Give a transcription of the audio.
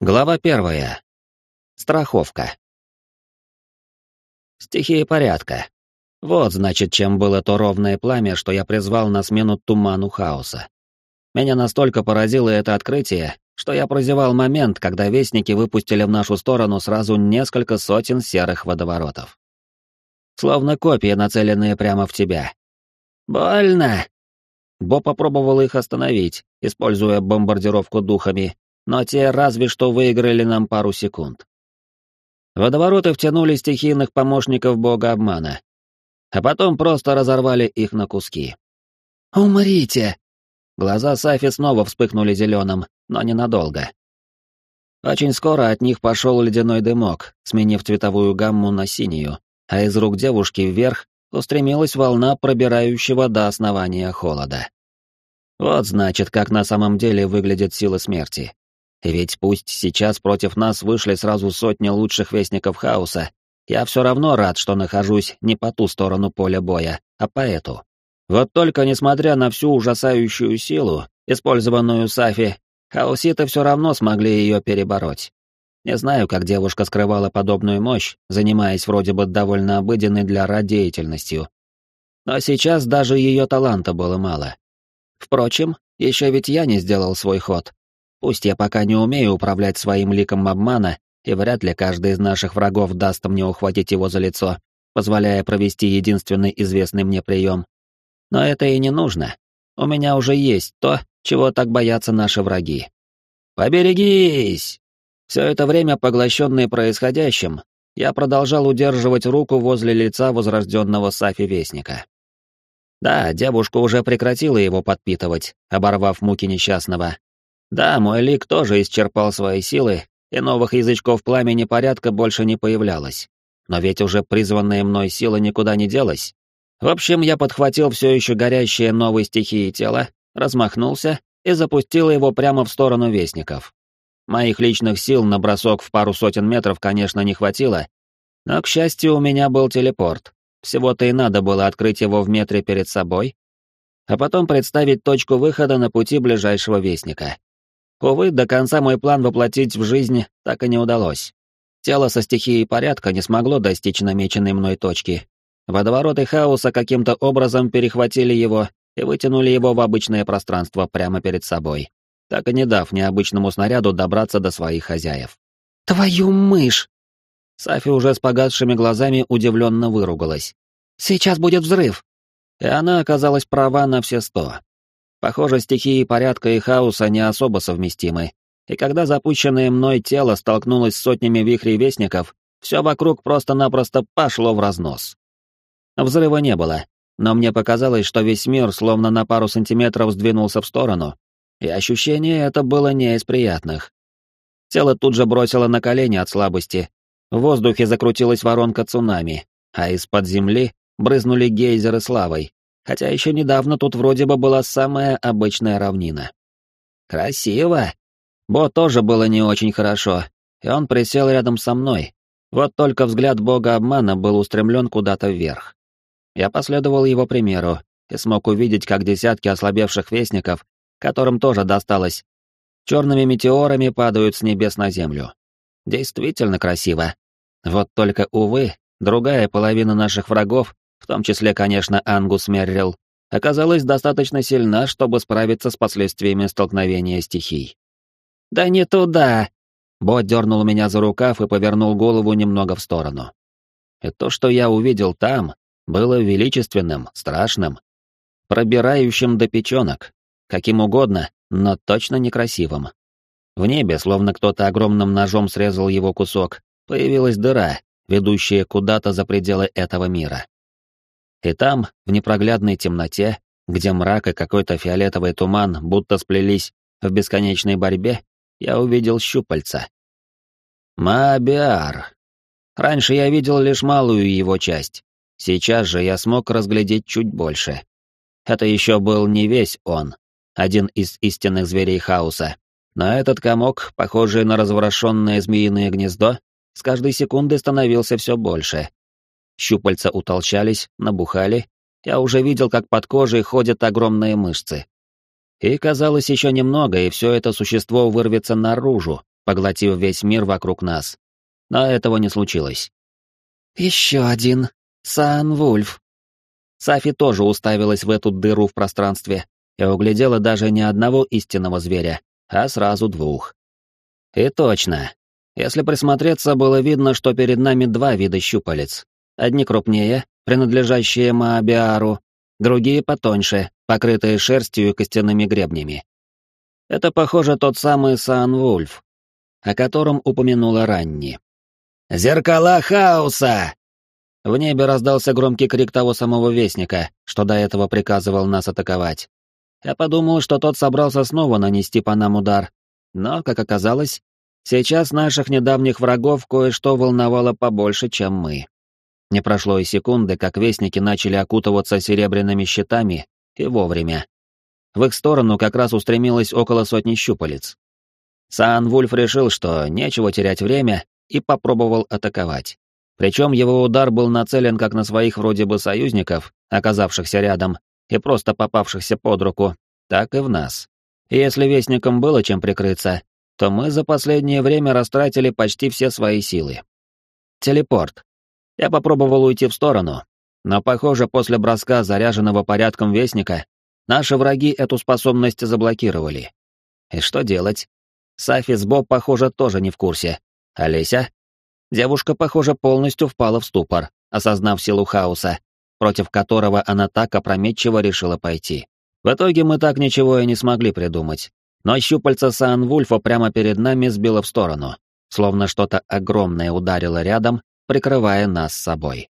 Глава первая. Страховка. Стихия порядка. Вот, значит, чем было то ровное пламя, что я призвал на смену туману хаоса. Меня настолько поразило это открытие, что я прозевал момент, когда вестники выпустили в нашу сторону сразу несколько сотен серых водоворотов. Словно копии, нацеленные прямо в тебя. «Больно!» Бо попробовал их остановить, используя бомбардировку духами, но те разве что выиграли нам пару секунд. Водовороты втянули стихийных помощников бога обмана, а потом просто разорвали их на куски. «Умрите!» Глаза Сафи снова вспыхнули зеленым, но ненадолго. Очень скоро от них пошел ледяной дымок, сменив цветовую гамму на синюю, а из рук девушки вверх устремилась волна пробирающего до основания холода. Вот значит, как на самом деле выглядит сила смерти. Ведь пусть сейчас против нас вышли сразу сотни лучших вестников хаоса, я все равно рад, что нахожусь не по ту сторону поля боя, а по эту. Вот только несмотря на всю ужасающую силу, использованную Сафи, хаоситы все равно смогли ее перебороть. Не знаю, как девушка скрывала подобную мощь, занимаясь вроде бы довольно обыденной для Ра деятельностью. Но сейчас даже ее таланта было мало. Впрочем, еще ведь я не сделал свой ход, Пусть я пока не умею управлять своим ликом обмана, и вряд ли каждый из наших врагов даст мне ухватить его за лицо, позволяя провести единственный известный мне прием. Но это и не нужно. У меня уже есть то, чего так боятся наши враги. Поберегись! Все это время, поглощенный происходящим, я продолжал удерживать руку возле лица возрожденного Сафи-вестника. Да, девушка уже прекратила его подпитывать, оборвав муки несчастного, да, мой лик тоже исчерпал свои силы, и новых язычков пламени порядка больше не появлялось. Но ведь уже призванная мной сила никуда не делась. В общем, я подхватил все еще горящее новой стихии тело, размахнулся и запустил его прямо в сторону вестников. Моих личных сил на бросок в пару сотен метров, конечно, не хватило, но, к счастью, у меня был телепорт. Всего-то и надо было открыть его в метре перед собой, а потом представить точку выхода на пути ближайшего вестника. Увы, до конца мой план воплотить в жизнь так и не удалось. Тело со стихией порядка не смогло достичь намеченной мной точки. Водовороты хаоса каким-то образом перехватили его и вытянули его в обычное пространство прямо перед собой, так и не дав необычному снаряду добраться до своих хозяев. «Твою мышь!» Сафи уже с погасшими глазами удивленно выругалась. «Сейчас будет взрыв!» И она оказалась права на все сто. Похоже, стихии порядка и хаоса не особо совместимы, и когда запущенное мной тело столкнулось с сотнями вихрей вестников, все вокруг просто-напросто пошло в разнос. Взрыва не было, но мне показалось, что весь мир словно на пару сантиметров сдвинулся в сторону, и ощущение это было не из приятных. Тело тут же бросило на колени от слабости, в воздухе закрутилась воронка цунами, а из-под земли брызнули гейзеры славой, хотя еще недавно тут вроде бы была самая обычная равнина. Красиво. Бо тоже было не очень хорошо, и он присел рядом со мной. Вот только взгляд бога обмана был устремлен куда-то вверх. Я последовал его примеру и смог увидеть, как десятки ослабевших вестников, которым тоже досталось, черными метеорами падают с небес на землю. Действительно красиво. Вот только, увы, другая половина наших врагов в том числе, конечно, Ангус Меррил, оказалась достаточно сильна, чтобы справиться с последствиями столкновения стихий. «Да не туда!» Бо дернул меня за рукав и повернул голову немного в сторону. И то, что я увидел там, было величественным, страшным, пробирающим до печенок, каким угодно, но точно некрасивым. В небе, словно кто-то огромным ножом срезал его кусок, появилась дыра, ведущая куда-то за пределы этого мира. И там, в непроглядной темноте, где мрак и какой-то фиолетовый туман будто сплелись в бесконечной борьбе, я увидел щупальца. Мабиар. Раньше я видел лишь малую его часть. Сейчас же я смог разглядеть чуть больше. Это еще был не весь он, один из истинных зверей хаоса. Но этот комок, похожий на разворошенное змеиное гнездо, с каждой секунды становился все больше, Щупальца утолщались, набухали. Я уже видел, как под кожей ходят огромные мышцы. И казалось еще немного, и все это существо вырвется наружу, поглотив весь мир вокруг нас. Но этого не случилось. «Еще один. Сан Вульф». Сафи тоже уставилась в эту дыру в пространстве и углядела даже не одного истинного зверя, а сразу двух. И точно. Если присмотреться, было видно, что перед нами два вида щупалец. Одни крупнее, принадлежащие Маабиару, другие потоньше, покрытые шерстью и костяными гребнями. Это, похоже, тот самый Сан-Вульф, о котором упомянула Ранни. «Зеркала хаоса!» В небе раздался громкий крик того самого Вестника, что до этого приказывал нас атаковать. Я подумал, что тот собрался снова нанести по нам удар, но, как оказалось, сейчас наших недавних врагов кое-что волновало побольше, чем мы. Не прошло и секунды, как Вестники начали окутываться серебряными щитами, и вовремя. В их сторону как раз устремилось около сотни щупалец. Сан Вульф решил, что нечего терять время, и попробовал атаковать. Причем его удар был нацелен как на своих вроде бы союзников, оказавшихся рядом, и просто попавшихся под руку, так и в нас. И если вестникам было чем прикрыться, то мы за последнее время растратили почти все свои силы. Телепорт. Я попробовал уйти в сторону, но, похоже, после броска заряженного порядком вестника, наши враги эту способность заблокировали. И что делать? Сафи с Боб, похоже, тоже не в курсе. Олеся? Девушка, похоже, полностью впала в ступор, осознав силу хаоса, против которого она так опрометчиво решила пойти. В итоге мы так ничего и не смогли придумать. Но щупальца Сан-Вульфа прямо перед нами сбило в сторону, словно что-то огромное ударило рядом, прикрывая нас собой.